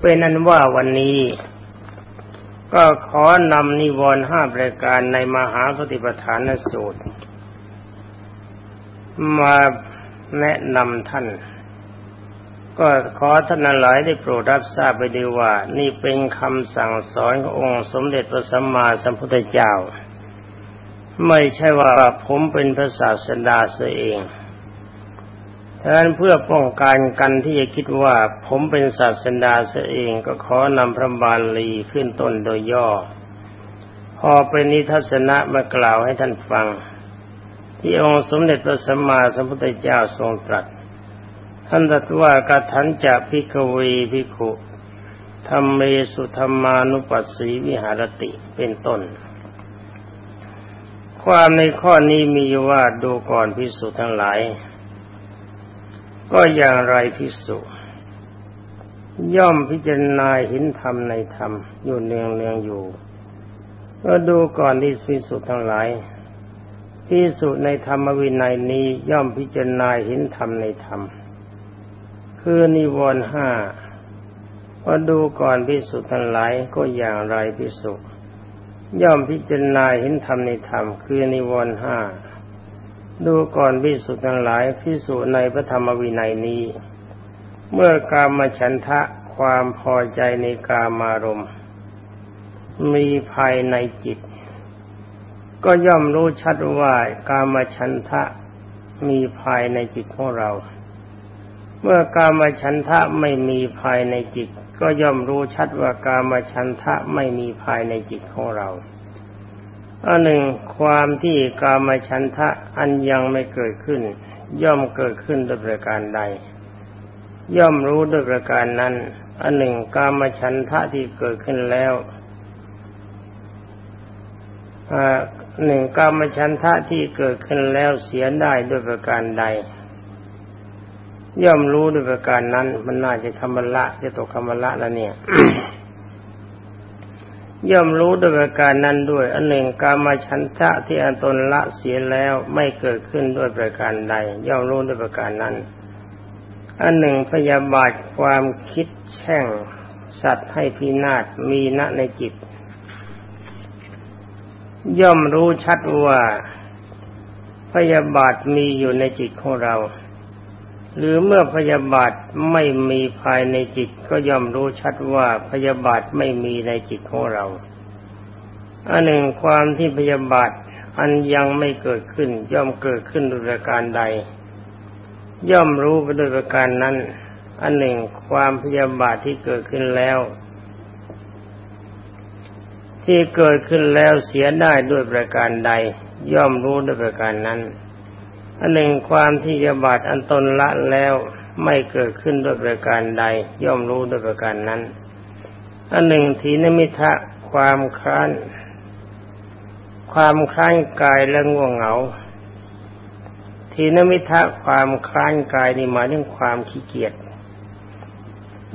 เป็นนั้นว่าวันนี้ก็ขอนำนิวรณ์ห้าประการในมหาสติปัฏฐานสูตร มาแนะนำท่าน ก็ขอท่านหลายได้โปรดรับทราบไปดีว่า นี่เป็นคำสั่งสอนขององค์สมเด็จพระสัมมาสัมพุทธเจ้า ไม่ใช่ว่าผมเป็นพระศาสดาเสียเอง ดังนั้นเพื่อป้องกันกันที่จะคิดว่าผมเป็นศาสดาเสียเองก็ขอนำพระบาลีขึ้นต้นโดยย่อ พอเป็นนิทัศนะมากล่าวให้ท่านฟัง ที่องค์สมเด็จพระสัมมาสัมพุทธเจ้าทรงตรัส ท่านตรัสว่ากทันจะพิกเวพิขุธรรมเมสุธรรมานุปัสสีวิหารติเป็นต้น ความในข้อนี้มีว่าดูก่อนพิสุทั้งหลาย ก็อย่างไรพิสุย่อมพิจารณาเห็นธรรมในธรรม อยู่เนืองเนืองอยู่ ก็ดูก่อนที่พิสุทั้งหลายพิสุในธรรมวินัยนี้ย่อมพิจารณาเห็นธรรมในธรรม คือนิวรณ์ห้าก็ดูก่อนพิสุทั้งหลายก็อย่างไรพิสุย่อมพิจารณาเห็นธรรมในธรรม คือนิวรณ์ห้า ดูก่อนพิสุทั้งหลายพิสุในพระธรรมวินัยนี้ เมื่อกามฉันทะความพอใจในกามารมณ์ มีภายในจิต ก็ย่อมรู้ชัดว่ากามฉันทะมีภายในจิตของเรา เมื่อกามฉันทะไม่มีภายในจิต ก็ย่อมรู้ชัดว่ากามฉันทะไม่มีภายในจิตของเรา อันหนึ่งความที่กามฉันทะอันยังไม่เกิดขึ้น ย่อมเกิดขึ้นด้วยประการใด ย่อมรู้ด้วยประการนั้น อันหนึ่งกามฉันทะที่เกิดขึ้นแล้วหนึ่งกามฉันทะที่เกิดขึ้นแล้วเสียได้ด้วยประการใด ย่อมรู้ด้วยประการนั้น มันน่าจะคำละจะตกคำละแล้วเนี่ย ย่อมรู้ด้วยประการนั้นด้วย อันหนึ่งกามาชันทะที่อันตนละเสียแล้วไม่เกิดขึ้นด้วยประการใด ย่อมรู้ด้วยประการนั้น อันหนึ่งพยาบาทความคิดแช่ง สัตว์ให้พินาศมีณในจิต ย่อมรู้ชัดว่าพยาบาทมีอยู่ในจิตของเรา หรือเมื่อพยาบาทไม่มีภายในจิตก็ย่อมรู้ชัดว่าพยาบาทไม่มีในจิตของเราอันหนึ่งความที่พยาบาทอันยังไม่เกิดขึ้น ย่อมเกิดขึ้นโดยประการใด ย่อมรู้ไปโดยประการนั้น อันหนึ่งความพยาบาทที่เกิดขึ้นแล้ว ที่เกิดขึ้นแล้วเสียได้ด้วยประการใด ย่อมรู้ด้วยประการนั้น อันหนึ่งความที่ยาบาทอันตนละแล้วไม่เกิดขึ้นด้วยประการใด ย่อมรู้ด้วยประการนั้น อันหนึ่งทีนมิทะความคร้านความคร้านกายและง่วงเหงา ทีนมิทะความคร้านกายนี่หมายถึงความขี้เกียจ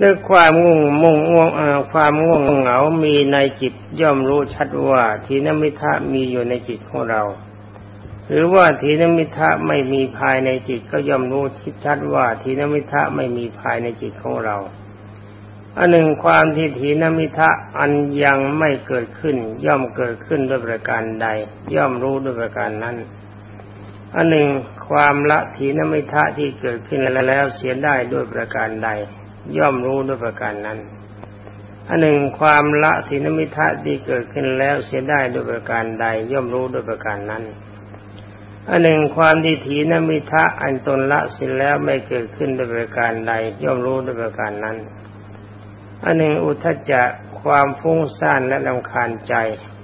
ด้วยความง่วงมุ่งง่วงความง่วงเหงา มีในจิตย่อมรู้ชัดว่า ทีนมิทะมีอยู่ในจิตของเรา หรือว่าทีนมิทะไม่มีภายในจิตก็ย่อมรู้ชิดชัดว่าทีนมิทะไม่มีภายในจิตของเราอันหนึ่งความที่ทีนมิทะอันยังไม่เกิดขึ้น ย่อมเกิดขึ้นด้วยประการใด ย่อมรู้ด้วยประการนั้นอันหนึ่งความละทีนมิทะที่เกิดขึ้นแล้วเสียได้ด้วยประการใด ย่อมรู้ด้วยประการนั้นอันหนึ่งความละทีนมิทะที่เกิดขึ้นแล้วเสียได้ด้วยประการใด ย่อมรู้ด้วยประการนั้น อันหนึ่งความดีถีนมิทะอันตนละสิ้นแล้วไม่เกิดขึ้นด้วยประการใดย่อมรู้ด้วยประการนั้น อันหนึ่งอุทจจะความฟุ้งซ่านและลำคาญใจ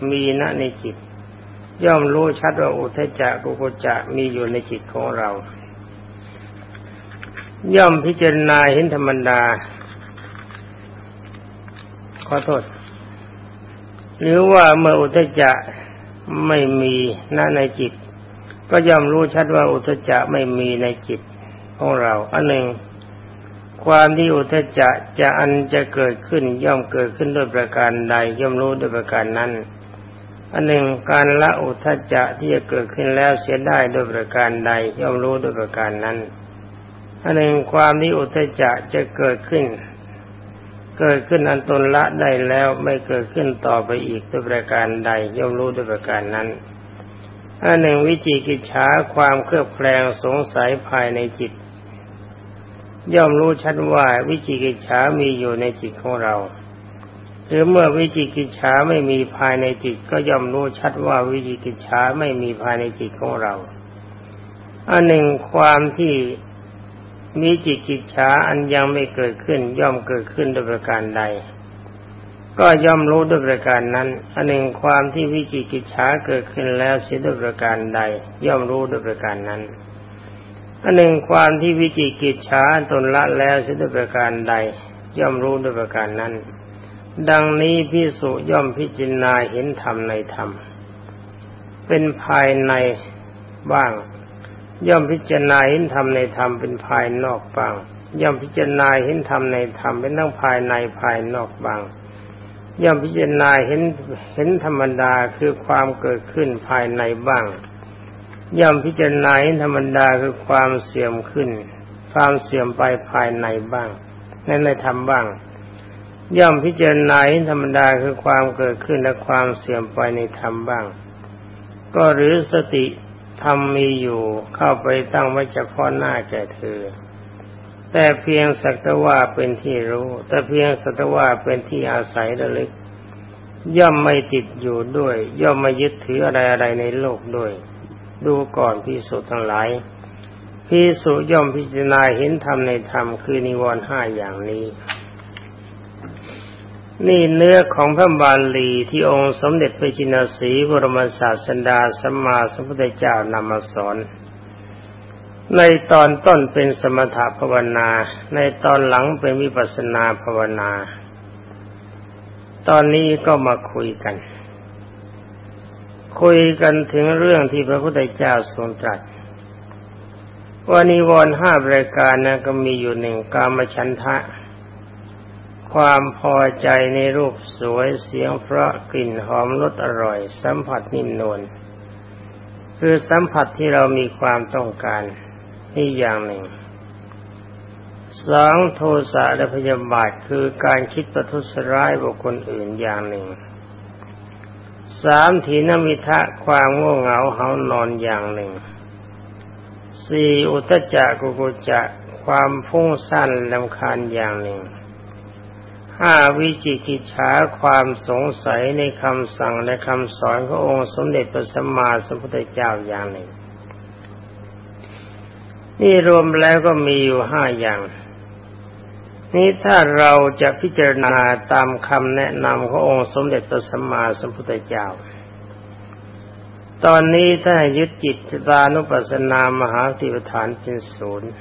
มีณในจิต ย่อมรู้ชัดว่าอุทจจะกุกุจะมีอยู่ในจิตของเรา ย่อมพิจารณาเห็นธรรมดา ขอโทษ หรือว่าเมื่ออุทจจะไม่มีณในจิต ก็ย่อมรู้ชัดว่าอุทจจะไม่มีในจิตของเรา อันหนึ่ง ความที่อุทจจะจะอันจะเกิดขึ้นย่อมเกิดขึ้นด้วยประการใด ย่อมรู้ด้วยประการนั้น อันหนึ่งการละอุทจจะที่จะเกิดขึ้นแล้วเสียได้ด้วยประการใด ย่อมรู้ด้วยประการนั้นอันหนึ่งความที่อุทจจะจะเกิดขึ้น เกิดขึ้นอันตนละได้แล้วไม่เกิดขึ้นต่อไปอีกด้วยประการใด ย่อมรู้ด้วยประการนั้น อันหนึ่งวิจิกิจฉาความเครือบแคลงสงสัยภายในจิต ย่อมรู้ชัดว่าวิจิกิจฉามีอยู่ในจิตของเรา หรือเมื่อวิจิกิจฉาไม่มีภายในจิต ก็ย่อมรู้ชัดว่าวิจิกิจฉาไม่มีภายในจิตของเรา อันหนึ่งความที่มีจิตกิจฉาอันยังไม่เกิดขึ้นย่อมเกิดขึ้นโดยประการใด ก็ย่อมรู้ด้วยประการนั้น อันหนึ่งความที่วิจิกิจฉาเกิดขึ้นแล้วเสียด้วยประการใด ย่อมรู้ด้วยประการนั้น อันหนึ่งความที่วิจิกิจฉาตนละแล้วเสียด้วยประการใด ย่อมรู้ด้วยประการนั้น ดังนี้พิสุย่อมพิจารณาเห็นธรรมในธรรม เป็นภายในบ้าง ย่อมพิจารณาเห็นธรรมในธรรมเป็นภายนอกบ้าง ย่อมพิจารณาเห็นธรรมในธรรมเป็นทั้งภายในภายนอกบ้าง ย่อมพิจารณาเห็นเห็นธรรมดาคือความเกิดขึ้นภายในบ้าง ย่อมพิจารณาเห็นธรรมดาคือความเสื่อมขึ้น ความเสื่อมไปภายในบ้างในในธรรมบ้าง ย่อมพิจารณาเห็นธรรมดาคือความเกิดขึ้นและความเสื่อมไปในธรรมบ้าง ก็หรือสติธรรมมีอยู่เข้าไปตั้งไว้เฉพาะหน้าแก่เธอ แต่เพียงสักแต่ว่าเป็นที่รู้ แต่เพียงสักแต่ว่าเป็นที่อาศัยระลึก ย่อมไม่ติดอยู่ด้วย ย่อมไม่ยึดถืออะไรอะไรในโลกด้วย ดูก่อนพิสุทั้งหลายพิสุย่อมพิจารณาเห็นธรรมในธรรมคือนิวรณ์ห้าอย่างนี้ นี่เนื้อของพระบาลีที่องค์สมเด็จพระจินสีบรมศาสดาสัมมาสัมพุทธเจ้านำมาสอน ในตอนต้นเป็นสมถภาวนา ในตอนหลังเป็นวิปัสนาภาวนา ตอนนี้ก็มาคุยกัน คุยกันถึงเรื่องที่พระพุทธเจ้าทรงตรัสว่านิวรณ์ห้ารายการนะก็มีอยู่หนึ่งกามฉันทะ ความพอใจในรูปสวยเสียงเพราะกลิ่นหอมรสอร่อย สัมผัสนิ่มนวลคือสัมผัสที่เรามีความต้องการ นี่อย่างหนึ่งสองโทสะและพยาบาทคือการคิดประทุษร้ายบุคคลอื่นอย่างหนึ่งสามถีนมิทะความง่วงเหงาเหานอนอย่างหนึ่งสี่อุตจักกุกุจะความฟุ้งซ่านลำคาญอย่างหนึ่งห้าวิจิกิจฉาความสงสัยในคำสั่งและคำสอนขององค์สมเด็จพระสัมมาสัมพุทธเจ้าอย่างหนึ่ง นี่รวมแล้วก็มีอยู่ห้าอย่าง นี่ถ้าเราจะพิจารณาตามคำแนะนำขององค์สมเด็จพระสัมมาสัมพุทธเจ้า ตอนนี้ถ้ายึดจิตตานุปัสสนามหาติปฐานเป็นศูนย์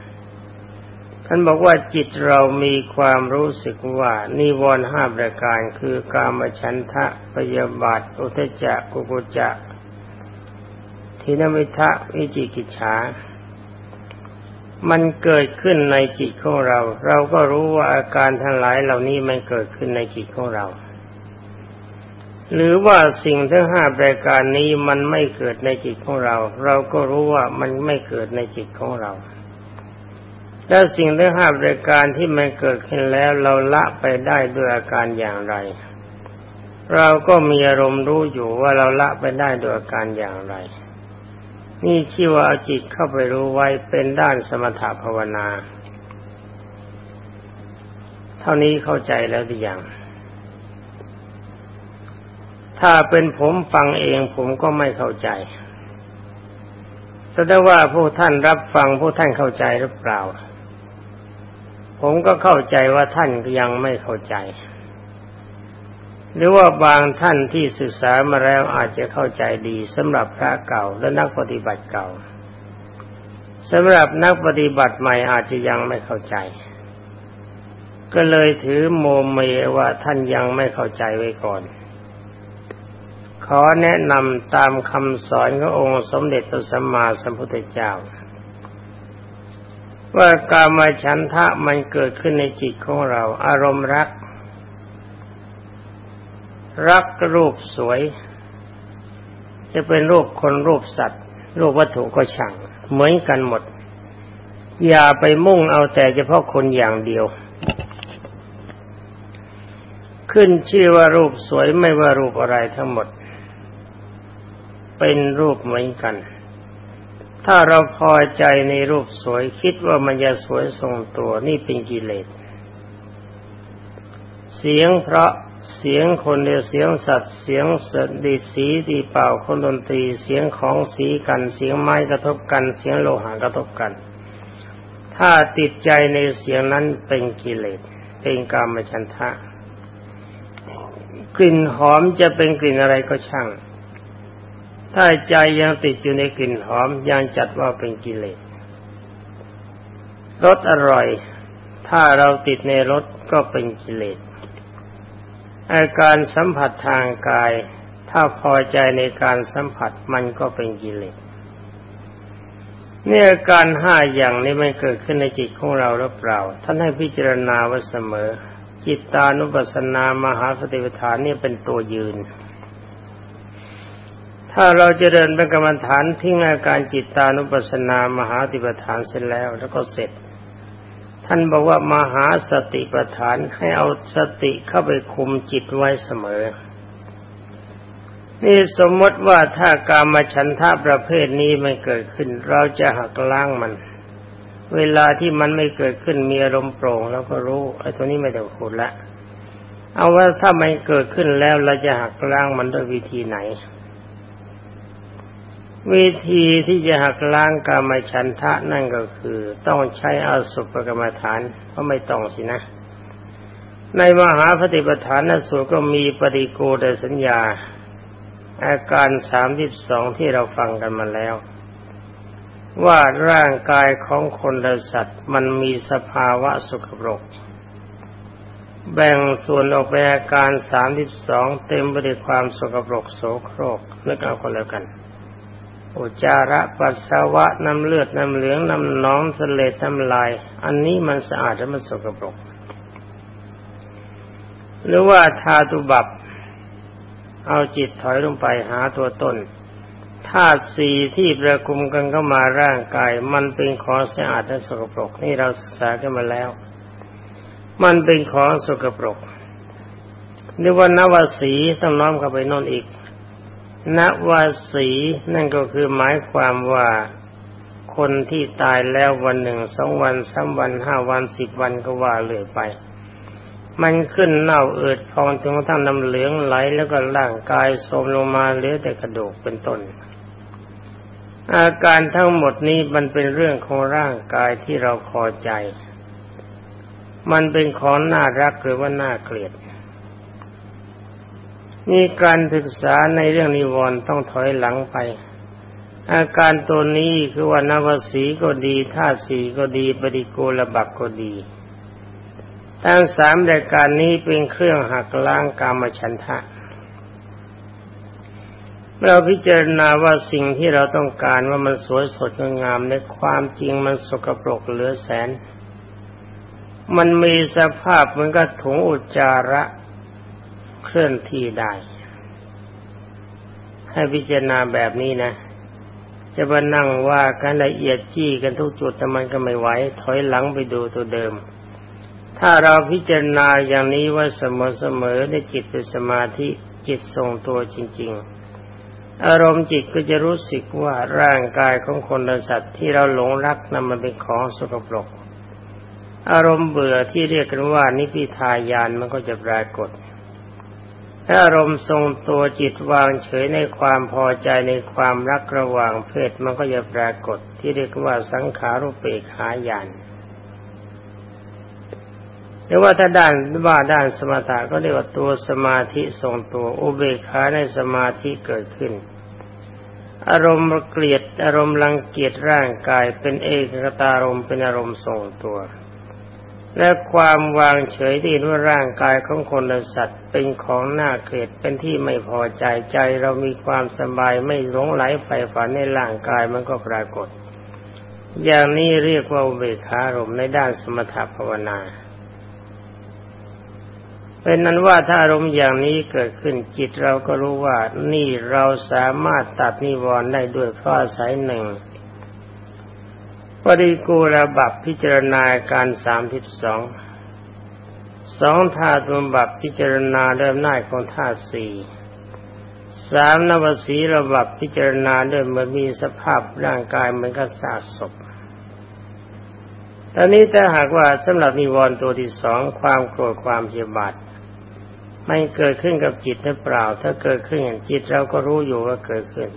ท่านบอกว่าจิตเรามีความรู้สึกว่า นิวรณ์ห้าประการคือกามฉันทะปยาบาทอุทจักกุกุจักทินมิทะวิจิกิจฉา มันเกิดขึ้นในจิตของเรา เราก็รู้ว่าอาการทั้งหลายเหล่านี้มันเกิดขึ้นในจิตของเรา หรือว่าสิ่งทั้งห้าประการนี้มันไม่เกิดในจิตของเรา เราก็รู้ว่ามันไม่เกิดในจิตของเราแล้วสิ่งทั้งห้ารายการที่มันเกิดขึ้นแล้วเราละไปได้ด้วยอาการอย่างไร เราก็มีอารมณ์รู้อยู่ว่าเราละไปได้ด้วยอาการอย่างไร นี่ชื่อว่าเอาจิตเข้าไปรู้ไว้เป็นด้านสมถภาวนา เท่านี้เข้าใจแล้วหรือยังถ้าเป็นผมฟังเองผมก็ไม่เข้าใจแต่ว่าผู้ท่านรับฟังผู้ท่านเข้าใจหรือเปล่า ผมก็เข้าใจว่าท่านยังไม่เข้าใจ หรือว่าบางท่านที่ศึกษามาแล้วอาจจะเข้าใจดีสำหรับพระเก่าและนักปฏิบัติเก่าสำหรับนักปฏิบัติใหม่อาจจะยังไม่เข้าใจ ก็เลยถือโมเมว่าท่านยังไม่เข้าใจไว้ก่อน ขอแนะนำตามคำสอนขององค์สมเด็จพระสัมมาสัมพุทธเจ้า ว่ากามาฉันทะมันเกิดขึ้นในจิตของเรา อารมณ์รัก รักรูปสวย จะเป็นรูปคนรูปสัตว์ รูปวัตถุก็ช่าง เหมือนกันหมด อย่าไปมุ่งเอาแต่เฉพาะคนอย่างเดียว ขึ้นชื่อว่ารูปสวยไม่ว่ารูปอะไรทั้งหมด เป็นรูปเหมือนกัน ถ้าเราพอใจในรูปสวยคิดว่ามันจะสวยทรงตัวนี่เป็นกิเลสเสียงเพราะ เสียงคนเดียเสียงสัตว์เสียงสดีสีดีเป่าคนดนตรีเสียงของสีกันเสียงไม้กระทบกัน เสียงโลหะกระทบกัน ถ้าติดใจในเสียงนั้นเป็นกิเลสเป็นกรรมฉันทะ กลิ่นหอมจะเป็นกลิ่นอะไรก็ช่าง ถ้าใจยังติดอยู่ในกลิ่นหอมยังจัดว่าเป็นกิเลสรสอร่อย ถ้าเราติดในรสก็เป็นกิเลส อาการสัมผัสทางกาย ถ้าพอใจในการสัมผัสมันก็เป็นกิเลสเนี่ยอาการห้าอย่างนี้ไม่เกิดขึ้นในจิตของเราหรือเปล่า ท่านให้พิจารณาไว้เสมอ จิตตานุปัสสนามหาสติปัฏฐานนี่เป็นตัวยืน ถ้าเราจะเดินเป็นกรรมฐานทิ้งอาการจิตตานุปัสสนามหาสติปัฏฐานเสร็จแล้ว แล้วก็เสร็จ ท่านบอกว่ามหาสติปัฏฐานให้เอาสติเข้าไปคุมจิตไว้เสมอ นี่สมมติว่าถ้าการมาฉันทะประเภทนี้ไม่เกิดขึ้น เราจะหักล้างมัน เวลาที่มันไม่เกิดขึ้นมีอารมณ์โปร่งเราก็รู้ไอ้ตัวนี้ไม่ต้องพูดละ เอาว่าถ้ามันเกิดขึ้นแล้วเราจะหักล้างมันด้วยวิธีไหน วิธีที่จะหักล้างกามฉันทะนั่นก็คือ ต้องใช้อาสุปกรรมฐานเพราะไม่ต้องสินะ ในมหาปฏิปทานนสูตรก็มีปฏิโกดสัญญา อาการสามสิบสองที่เราฟังกันมาแล้ว ว่าร่างกายของคนและสัตว์มันมีสภาวะสุขปรก แบ่งส่วนออกเป็นอาการสามสิบสองเต็มไปด้วยความสกปรกโสโครกนึกเอาคนแล้วกัน อุจาระปัสสาวะน้ำเลือดน้ำเหลืองน้ำน้องสเลดน้ำลาย อันนี้มันสะอาดและมันสกปรก หรือว่าทาตุบับ เอาจิตถอยลงไปหาตัวตนธาตุสีที่ประคุมกันเข้ามาร่างกาย มันเป็นของสะอาดและสกปรก นี่เราศึกษากันมาแล้ว มันเป็นของสกปรกหรือว่านวสีต้องน้อมเข้าไปนอนอีก นวาสีนั่นก็คือหมายความว่าคนที่ตายแล้ววันหนึ่งสองวันสามวันห้าวันสิบวันก็ว่าเลยไป มันขึ้นเน่าเอิดพองจนกระทั่งน้ำเหลืองไหลแล้วก็ร่างกายโทมลงมาเหลือแต่กระดูกเป็นต้น อาการทั้งหมดนี้มันเป็นเรื่องของร่างกายที่เราพอใจ มันเป็นของน่ารักหรือว่าน่าเกลียด มีการศึกษาในเรื่องนิวรณ์ต้องถอยหลังไป อาการตัวนี้คือว่านวสีก็ดีธาตุสีก็ดีปฏิโกลบักก็ดีทั้งสามรายการนี้เป็นเครื่องหักล้างกามฉันทะ เราพิจารณาว่าสิ่งที่เราต้องการว่ามันสวยสดงามในความจริงมันสกปรกเหลือแสน มันมีสภาพเหมือนกับถุงอุจจาระ ลื่อนที่ได้ ให้พิจารณาแบบนี้นะ จะมานั่งว่ากันละเอียดจี้กันทุกจุดแต่มันก็ไม่ไหวถอยหลังไปดูตัวเดิม ถ้าเราพิจารณาอย่างนี้ว่าเสมอๆในจิตเป็นสมาธิจิตทรงตัวจริง ๆ อารมณ์จิตก็จะรู้สึกว่าร่างกายของคนและสัตว์ที่เราหลงรักนั้นมันเป็นของสกปรกอารมณ์เบื่อที่เรียกกันว่านิพิทายานมันก็จะปรากฏ ถ้าอารมณ์ทรงตัวจิตวางเฉยในความพอใจในความรักระหว่างเพศมันก็จะปรากฏที่เรียกว่าสังขารุปเปกขาญาณหรือว่าถ้าด้านว่าด้านสมถะก็เรียกว่าตัวสมาธิทรงตัวอุเบกขาในสมาธิเกิดขึ้น อารมณ์เกลียดอารมณ์รังเกียจร่างกายเป็นเอกตารมณ์เป็นอารมณ์ทรงตัว และความวางเฉยที่ว่าร่างกายของคนและสัตว์ เป็นของน่าเกลียดเป็นที่ไม่พอใจใจเรามีความสบายไม่หลงไหลไปฝันในร่างกายมันก็ปรากฏ อย่างนี้เรียกว่าเบคารมในด้านสมถภาวนาเป็นนั้นว่าถ้าอารมณ์อย่างนี้เกิดขึ้นจิตเราก็รู้ว่านี่เราสามารถตัดนิวรณ์ได้ด้วยข้อสายหนึ่ง ปริกูระบับพิจารณาการสามทิบสองสองธาตุบำบัดพิจารณาเริ่มหน้าของธาตุสี่สามนวสีระบับพิจารณาด้วยมันมีสภาพร่างกายเหมือนกับซากศพตอนนี้ถ้าหากว่าสำหรับนิวรณ์ตัวที่สองความโกรธความเพียบาทไม่เกิดขึ้นกับจิตหรือเปล่า ถ้าเกิดขึ้นอย่างจิตเราก็รู้อยู่ว่าเกิดขึ้น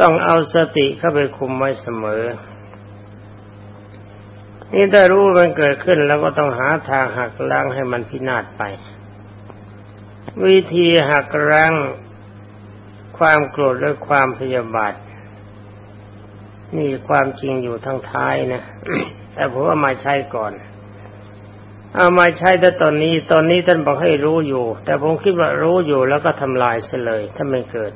ต้องเอาสติเข้าไปคุมไว้เสมอ นี่ถ้ารู้มันเกิดขึ้นแล้วก็ต้องหาทางหักล้างให้มันพินาศไป วิธีหักล้างความโกรธและความพยาบาทนี่ความจริงอยู่ทั้งท้ายนะแต่ผมว่ามาใช้ก่อน เอามาใช้แต่ตอนนี้ตอนนี้ท่านบอกให้รู้อยู่ แต่ผมคิดว่ารู้อยู่แล้วก็ทำลายเสียเลย ถ้าไม่เกิด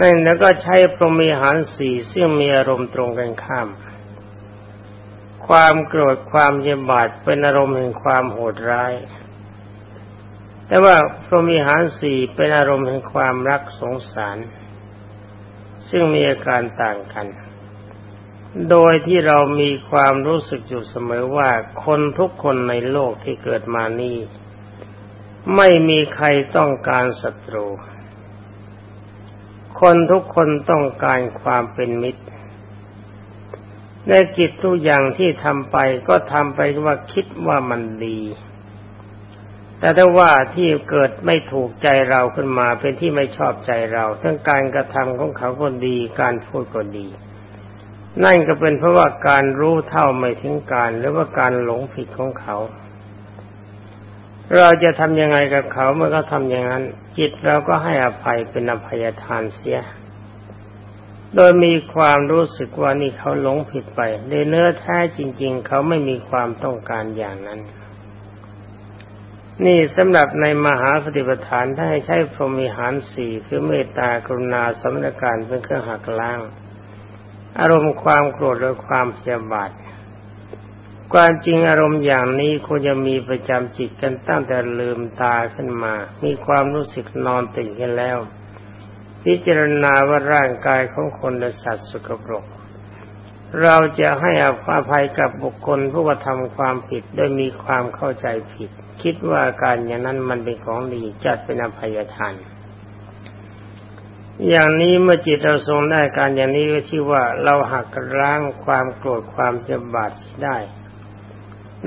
นั่นแล้วก็ใช้พรหมีหารสี่ซึ่งมีอารมณ์ตรงกันข้าม ความโกรธความเยบาดเป็นอารมณ์แห่งความโหดร้าย แต่ว่าพรหมีหารสี่เป็นอารมณ์แห่งความรักสงสาร ซึ่งมีอาการต่างกัน โดยที่เรามีความรู้สึกอยู่เสมอว่าคนทุกคนในโลกที่เกิดมานี้ไม่มีใครต้องการศัตรู คนทุกคนต้องการความเป็นมิตร ในกิจทุกอย่างที่ทำไปก็ทำไปว่าคิดว่ามันดี แต่ถ้าว่าที่เกิดไม่ถูกใจเราขึ้นมาเป็นที่ไม่ชอบใจเรา ทั้งการกระทำของเขาก็ดี การพูดก็ดี นั่นก็เป็นเพราะว่าการรู้เท่าไม่ถึงการ หรือว่าการหลงผิดของเขา เราจะทำยังไงกับเขาเมื่อเขาทำอย่างนั้น จิตเราก็ให้อภัยเป็นอภัยทานเสีย โดยมีความรู้สึกว่านี่เขาหลงผิดไปในเนื้อแท้จริง ๆ เขาไม่มีความต้องการอย่างนั้น นี่สำหรับในมหาปฏิปทานถ้าให้ใช้พรหมิหารสี่คือเมตตากรุณาสมณการเป็นเครื่องหักล้าง อารมณ์ความโกรธหรือความเสียบาทความจริงอารมณ์อย่างนี้ควรจะมีประจำจิตกันตั้งแต่ลืมตาขึ้นมา มีความรู้สึกนอนตื่นกันแล้ว พิจารณาว่าร่างกายของคนและสัตว์สุกปรก เราจะให้อภัยกับบุคคลผู้กระทำความผิดโดยมีความเข้าใจผิด คิดว่าการอย่างนั้นมันเป็นของดีจัดเป็นอภัยทานอย่างนี้เมื่อจิตเราทรงได้การอย่างนี้ก็ชื่อว่าเราหักล้างความโกรธความเจ็บบาดได้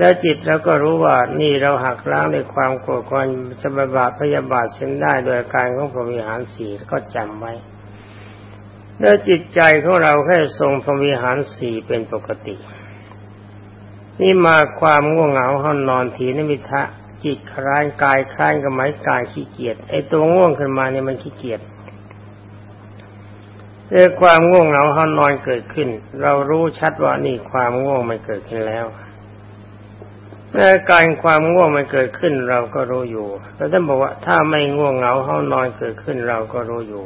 แล้วจิตเราก็รู้ว่านี่เราหักล้างในความโกรธความจะบาดพยาบาทเช่นได้โดยการของพรหมิหารสีก็จำไว้ แล้วจิตใจของเราแค่ทรงพรหมิหารสีเป็นปกติ นี่มาความง่วงเหงาห้องนอนทีนิมิทะจิตคลายกายคลายกับไม้กายขี้เกียจไอตัวง่วงขึ้นมาเนี่ยมันขี้เกียจเรื่องความง่วงเหงาห้องนอนเกิดขึ้น เรารู้ชัดว่านี่ความง่วงมันเกิดขึ้นแล้ว เมื่อการความง่วงมันเกิดขึ้นเราก็รู้อยู่แล้วท่านบอกว่าถ้าไม่ง่วงเหงาห้องนอนเกิดขึ้นเราก็รู้อยู่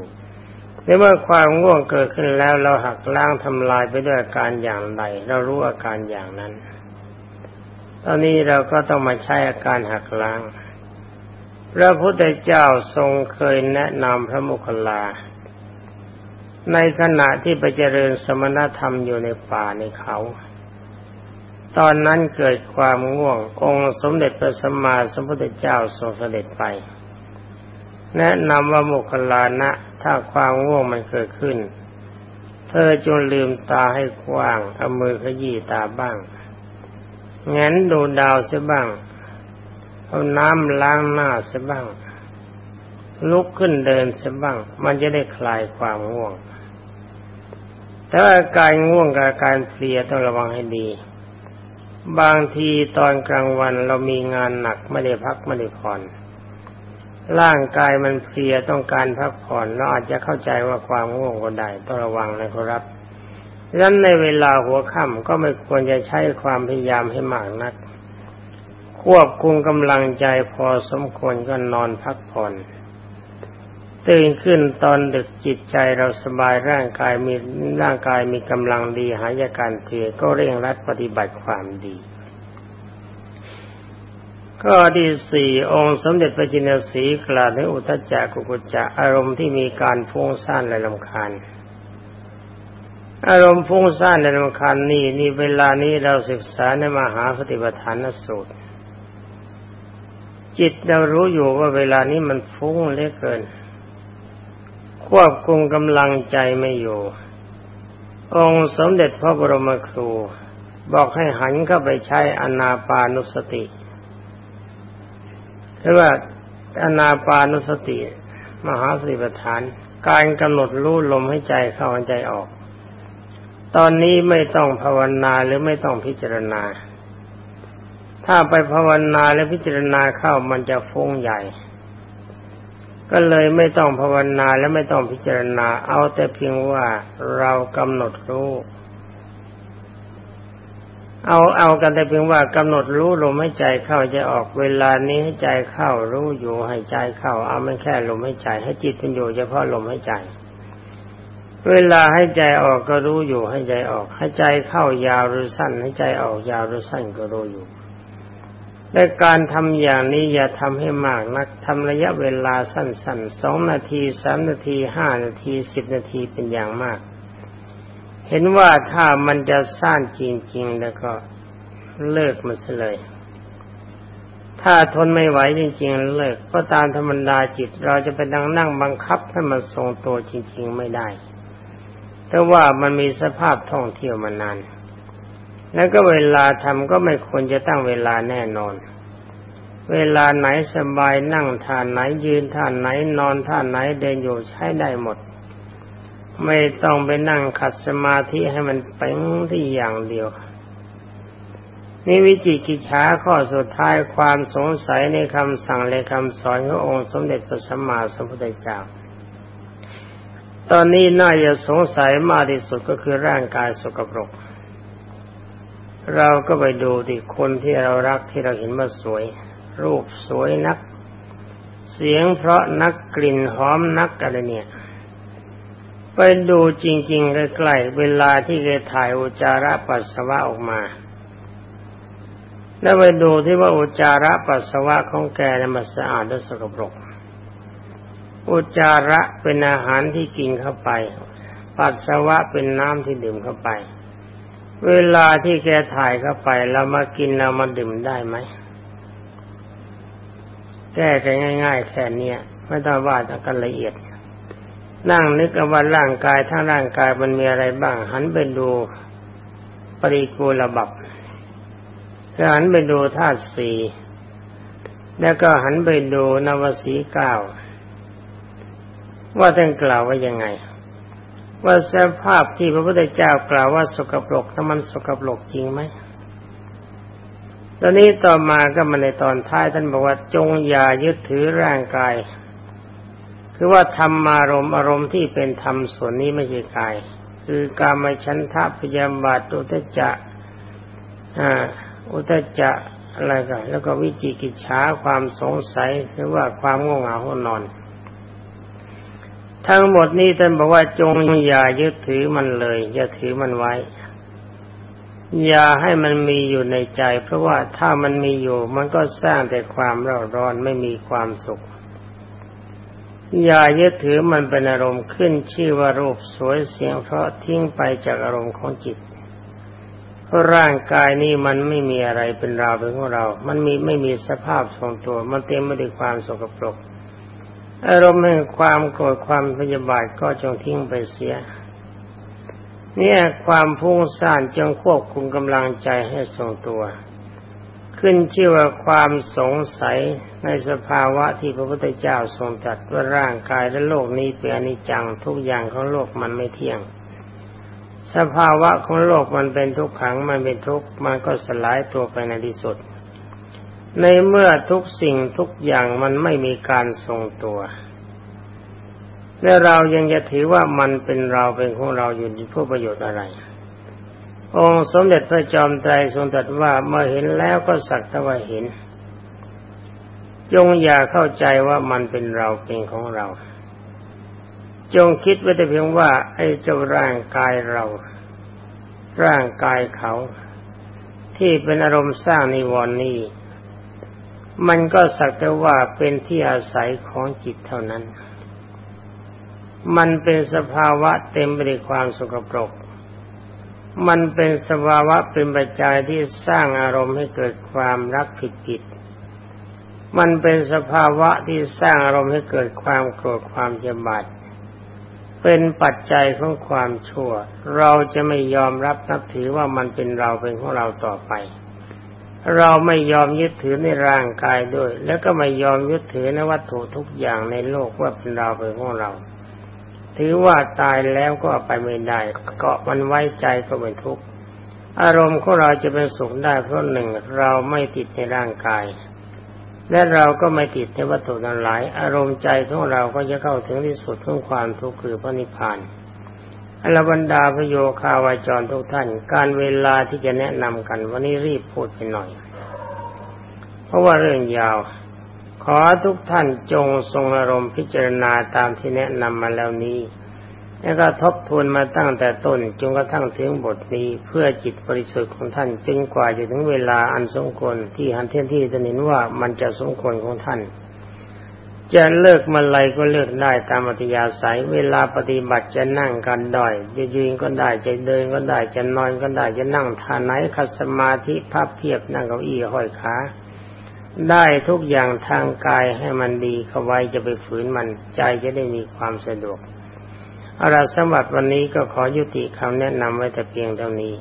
ในเมื่อความง่วงเกิดขึ้นแล้วเราหักล้างทำลายไปด้วยอาการอย่างไรเรารู้อาการอย่างนั้น ตอนนี้เราก็ต้องมาใช้อาการหักล้าง พระพุทธเจ้าทรงเคยแนะนำพระมุคลา ในขณะที่ไปเจริญสมณธรรมอยู่ในป่าในเขา ตอนนั้นเกิดความง่วง องค์สมเด็จพระสัมมาสัมพุทธเจ้าทรงเสด็จไป แนะนำว่ามุคลานะ ถ้าความง่วงมันเกิดขึ้น เธอจงลืมตาให้กว้างเอามือขยี้ตาบ้างงั้นดูดาวเสียบ้าง เอาน้ำล้างหน้าเสียบ้าง ลุกขึ้นเดินเสียบ้าง มันจะได้คลายความง่วง แต่าการง่วงกับการเพลียต้องระวังให้ดี บางทีตอนกลางวันเรามีงานหนักไม่ได้พักไม่ได้ผ่อน ร่างกายมันเพลียต้องการพักผ่อนเราอาจจะเข้าใจว่าความง่วงก็ได้ต้องระวังนะครับดังนั้นในเวลาหัวค่ำก็ไม่ควรจะใช้ความพยายามให้มากนัก ควบคุมกำลังใจพอสมควรก็นอนพักผ่อน ตื่นขึ้นตอนดึกจิตใจเราสบายร่างกายมีร่างกายมีกำลังดีหายาการเพลียก็เร่งรัดปฏิบัติความดีก็ที่สี่องค์สมเด็จพระจินสีกล่าวในอุทจักกุกุจักอารมณ์ที่มีการฟุ้งซ่านและลำคาญ อารมณ์ฟุ้งซ่านในลำคันนี่นี่เวลานี้เราศึกษาในมหาปฏิปทานสูตร จิตเรารู้อยู่ว่าเวลานี้มันฟุ้งเหลือเกิน ควบคุมกำลังใจไม่อยู่ องค์สมเด็จพระบรมครู บอกให้หันเข้าไปใช้อนาปานุสติคือว่าอนาปานุสติ มหาสติปัฏฐาน การกำหนดรู้ลมให้ใจเข้าใจออก ตอนนี้ไม่ต้องภาวนาหรือไม่ต้องพิจารณา ถ้าไปภาวนาและพิจารณาเข้ามันจะฟุ้งใหญ่ ก็เลยไม่ต้องภาวนาและไม่ต้องพิจารณา เอาแต่เพียงว่าเรากำหนดรู้ เอาเอากันแต่เพียงว่ากำหนดรู้ลมให้ใจเข้าใจออกเวลานี้ให้ใจเข้ารู้อยู่ให้ใจเข้า เอาไม่แค่ลมให้ใจ ให้จิตเป็นอยู่เฉพาะลมให้ใจ เวลาให้ใจออกก็รู้อยู่ให้ใจออก ให้ใจเข้ายาวหรือสั้นให้ใจออกยาวหรือสั้นก็รู้อยู่ และการทำอย่างนี้อย่าทำให้มากนักทำระยะเวลาสั้นๆสองนาทีสามนาทีห้านาทีสิบนาทีเป็นอย่างมาก เห็นว่าถ้ามันจะสั้นจริง ๆ แล้วก็เลิกมันเลย ถ้าทนไม่ไหวจริง ๆ เลิกก็ตามธรรมดาจิต เราจะไปนั่งนั่งบังคับให้มันทรงตัวจริง ๆ ไม่ได้ แต่ว่ามันมีสภาพท่องเที่ยวมานาน แล้วก็เวลาทำก็ไม่ควรจะตั้งเวลาแน่นอน เวลาไหนสบายนั่งท่าไหนยืนท่าไหนนอนท่าไหนเดินอยู่ใช้ได้หมด ไม่ต้องไปนั่งขัดสมาธิให้มันเป่งที่อย่างเดียวนี่วิจิกิจฉาข้อสุดท้ายความสงสัยในคำสั่งและคำสอนขององค์สมเด็จพระสัมมาสัมพุทธเจ้า ตอนนี้น่าจะสงสัยมากที่สุดก็คือร่างกายสกปรก เราก็ไปดูที่คนที่เรารักที่เราเห็นว่าสวย รูปสวยนัก เสียงเพราะนักกลิ่นหอมนักอะไรเนี่ย ไปดูจริงๆใกล้ๆเวลาที่แกถ่ายอุจาระปัสสาวะออกมา แล้วไปดูที่ว่าอุจาระปัสสาวะของแกเนี่ยมันสะอาดหรือสกปรกอุจจาระเป็นอาหารที่กินเข้าไป ปัสสาวะเป็นน้ำที่ดื่มเข้าไป เวลาที่แกถ่ายเข้าไปเรามากินเรามาดื่มได้ไหม แก้กันง่าย ๆ แค่นี้ไม่ต้องว่ากันละเอียด นั่งนึกว่าร่างกายทั้งร่างกายมันมีอะไรบ้าง หันไปดูปริกูลบับแล้วหันไปดูธาตุสี่แล้วก็หันไปดูนวสีเก้าว่าท่านกล่าวว่ายังไง ว่าสภาพที่พระพุทธเจ้ากล่าวว่าสกปรกถ้ามันสกปรกจริงไหมตอนนี้ต่อมาก็มาในตอนท้ายท่านบอกว่าจงอย่ายึดถือร่างกาย คือว่าธรรมารมอารมณ์ที่เป็นธรรมส่วนนี้ไม่ใช่กาย คือการมาชันทะพยาบาทอุตจะอ่าอุตจะอะไรกันแล้วก็วิจิกิจฉาความสงสัยหรือว่าความง่วงเหงาหนอน ทั้งหมดนี้ท่านบอกว่าจงอย่ายึดถือมันเลย อย่าถือมันไว้ อย่าให้มันมีอยู่ในใจ เพราะว่าถ้ามันมีอยู่ มันก็สร้างแต่ความร้อนร้อนไม่มีความสุข อย่ายึดถือมันเป็นอารมณ์ขึ้นชื่อว่ารูปสวยเสียงเพราะทิ้งไปจากอารมณ์ของจิตเพราะร่างกายนี้มันไม่มีอะไรเป็นเราเป็นของเรา มันมีไม่มีสภาพทรงตัว มันเต็มไปด้วยความสกปรก อารมณ์แห่งความโกรธความพยาบาทก็จงทิ้งไปเสีย เนี่ยความพุ่งซ่านจงควบคุมกำลังใจให้ทรงตัว ขึ้นชื่อว่าความสงสัยในสภาวะที่พระพุทธเจ้าทรงตรัสว่าร่างกายและโลกนี้เป็นอนิจจังทุกอย่างของโลกมันไม่เที่ยง สภาวะของโลกมันเป็นทุกขังมันเป็นทุกข์มันก็สลายตัวไปในที่สุด ในเมื่อทุกสิ่งทุกอย่างมันไม่มีการทรงตัว และเรายังจะถือว่ามันเป็นเราเป็นของเราอยู่เพื่อประโยชน์อะไร องค์สมเด็จพระจอมไตรทรงตรัสว่าเมื่อเห็นแล้วก็สักแต่ว่าเห็น จงอย่าเข้าใจว่ามันเป็นเราเป็นของเรา จงคิดไว้แต่เพียงว่า ไอ้เจ้าร่างกายเรา ร่างกายเขา ที่เป็นอารมณ์สร้างนิวรณ์นี้ มันก็สักแต่ว่าเป็นที่อาศัยของจิตเท่านั้น มันเป็นสภาวะเต็มไปด้วยความสกปรก มันเป็นสภาวะเป็นปัจจัยที่สร้างอารมณ์ให้เกิดความรักผิดผิด มันเป็นสภาวะที่สร้างอารมณ์ให้เกิดความโกรธความเจ็บาดเป็นปัจจัยของความชั่ว เราจะไม่ยอมรับนับถือว่ามันเป็นเราเป็นของเราต่อไป เราไม่ยอมยึดถือในร่างกายด้วย แล้วก็ไม่ยอมยึดถือในวัตถุทุกอย่างในโลกว่าเป็นเราเป็นของเรา ถือว่าตายแล้วก็ไปไม่ได้เกาะมันไว้ใจก็เป็นทุกข์อารมณ์ของเราจะเป็นสุขได้เพราะหนึ่งเราไม่ติดในร่างกาย และเราก็ไม่ติดในวัตถุนั้นหลาย อารมณ์ใจของเราก็จะเข้าถึงที่สุดของความทุกข์คือพระนิพพาน อรบรรดาพโยคาวาจรทุกท่าน การเวลาที่จะแนะนำกัน วันนี้รีบพูดไปหน่อย เพราะว่าเรื่องยาว ขอทุกท่านจงทรงอารมณ์พิจารณาตามที่แนะนำมาแล้วนี้ แล้วก็ทบทวนมาตั้งแต่ต้นจนกระทั่งถึงบทนี้เพื่อจิตบริสุทธิ์ของท่านจึงกว่าจะถึงเวลาอันสมควรที่หันเทียนที่จะเห็นว่ามันจะสมควรของท่าน จะเลิกมาลัยก็เลิกได้ตามอัธยาศัย เวลาปฏิบัติจะนั่งกันได้จะยืนก็ได้จะเดินก็ได้จะนอนก็ได้จะนั่งท่าไหนคัดสมาธิพับเพียบนั่งเก้าอี้ห้อยขาได้ทุกอย่างทางกายให้มันดีเข้าไว้จะไปฝืนมันใจจะได้มีความสะดวกอาราสมบัติวันนี้ก็ขอยุติคำแนะนำไว้แต่เพียงเท่านี้